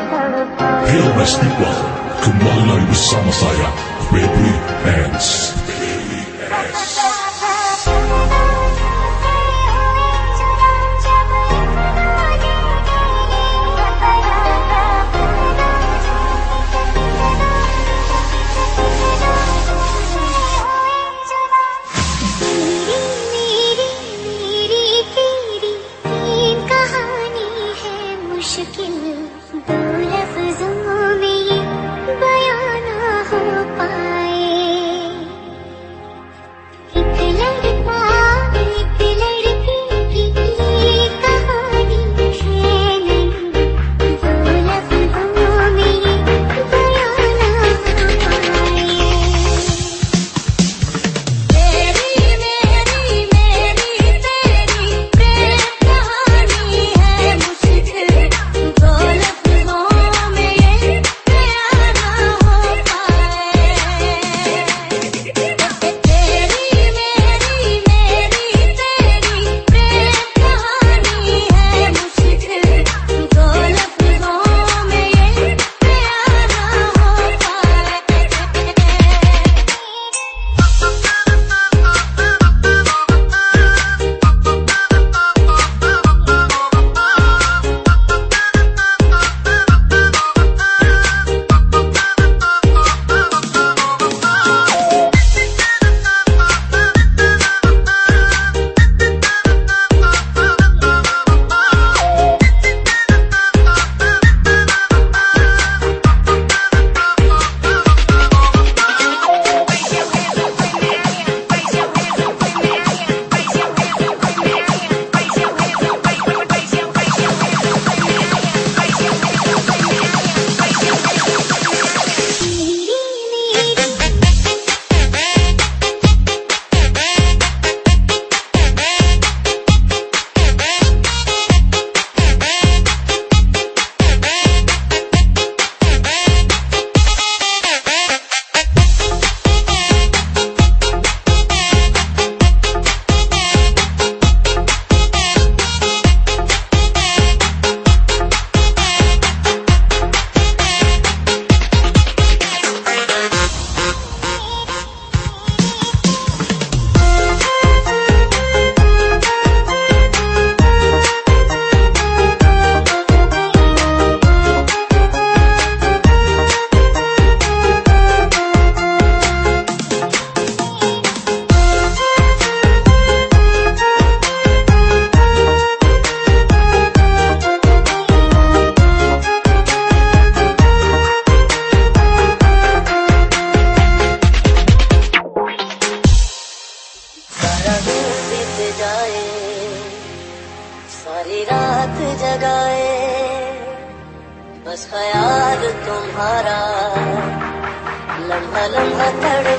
Real West Network kembali lagi bersama saya, Baby Dance. Baby Dance. सारी रात जगाए बस ख्याल तुम्हारा। लम्हा लम्हा तड़